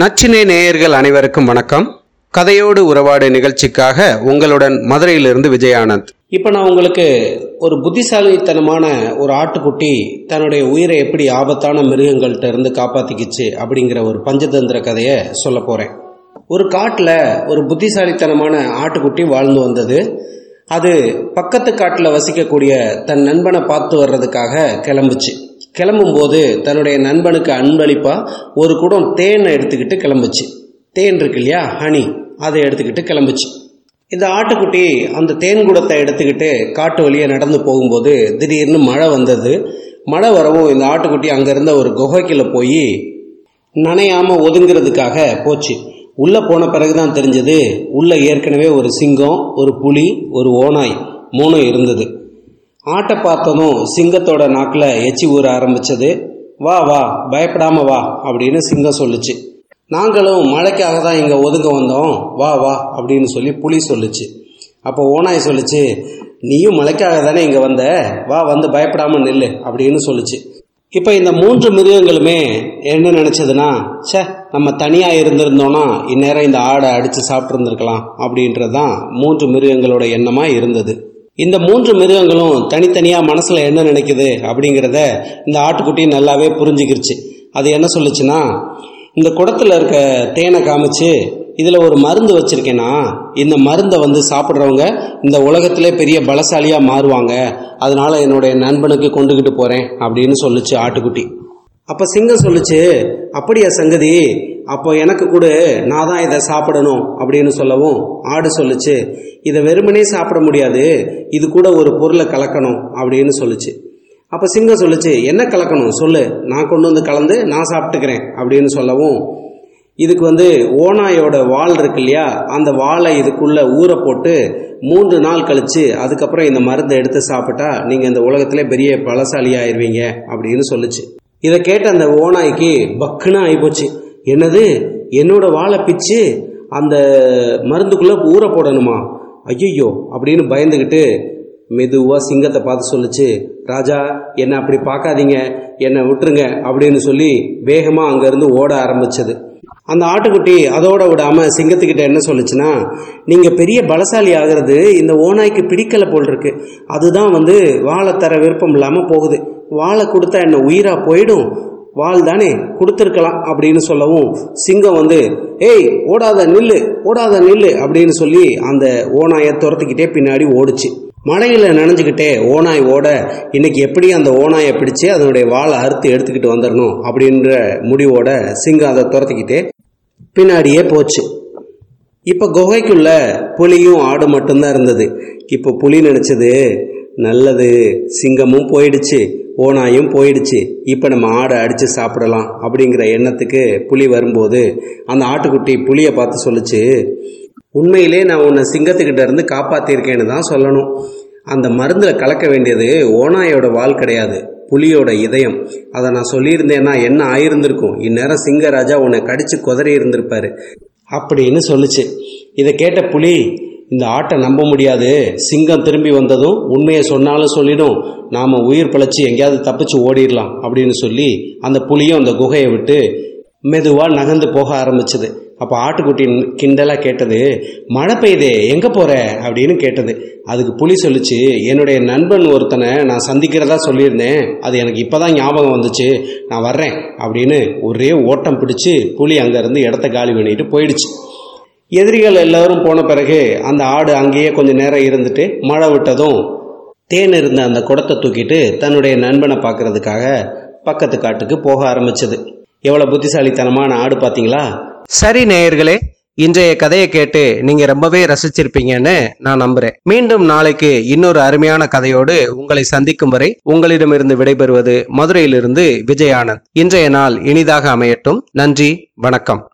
நச்சினை நேயர்கள் அனைவருக்கும் வணக்கம். கதையோடு உறவாடு நிகழ்ச்சிக்காக உங்களுடன் மதுரையிலிருந்து விஜயானந்த். இப்போ நான் உங்களுக்கு ஒரு புத்திசாலித்தனமான ஒரு ஆட்டுக்குட்டி தன்னுடைய உயிரை எப்படி ஆபத்தான மிருகங்கள்ட்ட இருந்து காப்பாத்திக்கிச்சு அப்படிங்கிற ஒரு பஞ்சதந்திர கதையை சொல்ல போறேன். ஒரு காட்டில் ஒரு புத்திசாலித்தனமான ஆட்டுக்குட்டி வாழ்ந்து வந்தது. அது பக்கத்து காட்டில் வசிக்கக்கூடிய தன் நண்பனை பார்த்து வர்றதுக்காக கிளம்புச்சு. கிளம்பும்போது தன்னுடைய நண்பனுக்கு அன்பளிப்பா ஒரு குடம் தேனை எடுத்துக்கிட்டு கிளம்புச்சு. தேன் இருக்கு இல்லையா? ஹனி. அதை எடுத்துக்கிட்டு கிளம்புச்சு. இந்த ஆட்டுக்குட்டி அந்த தேன் குடத்தை எடுத்துக்கிட்டு காட்டு வழியே நடந்து போகும்போது திடீர்னு மழை வந்தது. மழை வரவும் இந்த ஆட்டுக்குட்டி அங்கிருந்த ஒரு குகைக்குள்ள போய் நனையாம ஒதுங்கிறதுக்காக போச்சு. உள்ள போன பிறகுதான் தெரிஞ்சது உள்ள ஏற்கனவே ஒரு சிங்கம் ஒரு புலி ஒரு ஓனாய் மூணும் இருந்தது. ஆட்டை பார்த்ததும் சிங்கத்தோட நாக்கில் எச்சி ஊற ஆரம்பிச்சது வா வா பயப்படாம வா அப்படின்னு சிங்கம் சொல்லுச்சு. நாங்களும் மழைக்காக தான் இங்கே ஒதுங்க வந்தோம் வா வா அப்படின்னு சொல்லி புலி சொல்லுச்சு. அப்போ ஓனாய் சொல்லுச்சு நீயும் மழைக்காக தானே இங்கே வந்த வா வந்து பயப்படாம நில்லு அப்படின்னு சொல்லுச்சு. இப்போ இந்த மூன்று மிருகங்களுமே என்ன நினச்சதுன்னா சே நம்ம தனியாக இருந்திருந்தோன்னா இந்நேரம் இந்த ஆடை அடித்து சாப்பிட்ருந்துருக்கலாம் அப்படின்றது தான் மூன்று மிருகங்களோட எண்ணமாக இருந்தது. இந்த மூன்று மிருகங்களும் தனித்தனியாக மனசில் என்ன நினைக்குது அப்படிங்கிறத இந்த ஆட்டுக்குட்டி நல்லாவே புரிஞ்சுக்கிருச்சு. அது என்ன சொல்லுச்சுன்னா இந்த குடத்துல இருக்க தேனை காமிச்சு இதில் ஒரு மருந்து வச்சிருக்கேன்னா இந்த மருந்தை வந்து சாப்பிட்றவங்க இந்த உலகத்திலே பெரிய பலசாலியாக மாறுவாங்க. அதனால என்னுடைய நண்பனுக்கு கொண்டுகிட்டு போகிறேன் அப்படின்னு சொல்லுச்சு ஆட்டுக்குட்டி. அப்போ சிங்கம் சொல்லுச்சு அப்படியா சங்கதி அப்போ எனக்கு கூட நான் தான் இதை சாப்பிடணும் அப்படின்னு சொல்லவும் ஆடு சொல்லுச்சு. இதை வெறுமனே சாப்பிட முடியாது இது கூட ஒரு பொருளை கலக்கணும் அப்படின்னு சொல்லுச்சு. அப்போ சிங்கம் சொல்லுச்சு என்ன கலக்கணும்? சொல்லு. நான் கொண்டு வந்து கலந்து நான் சாப்பிட்டுக்கிறேன் அப்படின்னு சொல்லவும் இதுக்கு வந்து ஓனாயோட வால் இருக்கு இல்லையா? அந்த வாழை இதுக்குள்ளே ஊற போட்டு மூன்று நாள் கழித்து அதுக்கப்புறம் இந்த மருந்தை எடுத்து சாப்பிட்டா நீங்கள் இந்த உலகத்திலே பெரிய பலசாலி ஆயிருவீங்க அப்படின்னு சொல்லுச்சு. இதை கேட்ட அந்த ஓனாய்க்கு பக்குன்னு ஆகிப்போச்சு என்னது? என்னோட வாழை பிச்சு அந்த மருந்துக்குள்ளே ஊற போடணுமா? ஐயோ அப்படின்னு பயந்துக்கிட்டு மெதுவாக சிங்கத்தை பார்த்து சொல்லுச்சு. ராஜா என்னை அப்படி பார்க்காதீங்க. என்னை விட்டுருங்க அப்படின்னு சொல்லி வேகமாக அங்கேருந்து ஓட ஆரம்பிச்சது. அந்த ஆட்டுக்குட்டி அதோட விடாமல் சிங்கத்துக்கிட்ட என்ன சொல்லுச்சுன்னா நீங்கள் பெரிய பலசாலி ஆகிறது இந்த ஓநாய்க்கு பிடிக்கலை போல் இருக்கு. அதுதான் வந்து வாழை தர விருப்பம் இல்லாமல் போகுது. வாழை கொடுத்தா என்ன உயிராக போயிடும்? வால் தானே? கொடுத்துருக்கலாம் அப்படின்னு சொல்லவும் சிங்கம் வந்து ஏய் ஓடாத நில்லு ஓடாத நில்லு அப்படின்னு சொல்லி அந்த ஓநாயை துரத்துக்கிட்டே பின்னாடி ஓடுச்சு. மழையில் நனைஞ்சுக்கிட்டே ஓனாய் ஓட இன்னைக்கு எப்படி அந்த ஓனாயை பிடிச்சு அதனுடைய வாழை அறுத்து எடுத்துக்கிட்டு வந்துடணும்? அப்படின்ற முடிவோட சிங்கம் அதை துரத்திக்கிட்டே பின்னாடியே போச்சு. இப்போ குகைக்குள்ள புலியும் ஆடு மட்டும்தான் இருந்தது. இப்போ புலி நினச்சது நல்லது சிங்கமும் போயிடுச்சு. ஓனாயும் போயிடுச்சு. இப்போ நம்ம ஆடை அடித்து சாப்பிடலாம் அப்படிங்கிற எண்ணத்துக்கு புலி வரும்போது அந்த ஆட்டுக்குட்டி புலியை பார்த்து சொல்லுச்சு உண்மையிலே நான் உன்னை சிங்கத்துக்கிட்ட இருந்து காப்பாத்திருக்கேன்னு தான் சொல்லணும். அந்த மருந்தில் கலக்க வேண்டியது ஓனாயோட வால் கிடையாது புலியோட இதயம். அதை நான் சொல்லியிருந்தேன்னா என்ன ஆயிருந்திருக்கும்? இந்நேரம் சிங்கராஜா உன்னை கடிச்சு குதறி இருந்திருப்பாரு. அப்படின்னு சொல்லுச்சு. இதை கேட்ட புலி இந்த ஆட்டை நம்ப முடியாது. சிங்கம் திரும்பி வந்ததும் உண்மையை சொன்னாலும் சொல்லிடும். நாம் உயிர் பிழைச்சி எங்கேயாவது தப்பிச்சு ஓடிடலாம் அப்படின்னு சொல்லி அந்த புலியும் அந்த குகையை விட்டு மெதுவாக நகர்ந்து போக ஆரம்பிச்சது. அப்போ ஆட்டுக்குட்டி கிண்டலாக கேட்டது மழை பெய்யுதே எங்கே போகிற அப்படின்னு கேட்டது. அதுக்கு புலி சொல்லிச்சு என்னுடைய நண்பன் ஒருத்தனை நான் சந்திக்கிறதா சொல்லியிருந்தேன். அது எனக்கு இப்போ தான் ஞாபகம் வந்துச்சு. நான் வர்றேன். அப்படின்னு ஒரே ஓட்டம் பிடிச்சி புலி அங்கேருந்து இடத்த காலி பண்ணிட்டு போயிடுச்சு. எதிரிகள் எல்லாரும் போன பிறகு அந்த ஆடு அங்கேயே கொஞ்சம் நேரம் இருந்துட்டு மழை விட்டதும் தேன் இருந்த அந்த குடத்தை தூக்கிட்டு தன்னுடைய நண்பனை பார்க்கறதுக்காக பக்கத்து காட்டுக்கு போக ஆரம்பிச்சது. எவ்வளோ புத்திசாலித்தனமான ஆடு பார்த்தீங்களா? சரி நேயர்களே இன்றைய கதையை கேட்டு நீங்க ரொம்பவே ரசிச்சிருப்பீங்கன்னு நான் நம்புறேன். மீண்டும் நாளைக்கு இன்னொரு அருமையான கதையோடு உங்களை சந்திக்கும் வரை உங்களிடமிருந்து விடைபெறுவது மதுரையிலிருந்து விஜயானந்த். இன்றைய நாள் இனிதாக அமையட்டும். நன்றி வணக்கம்.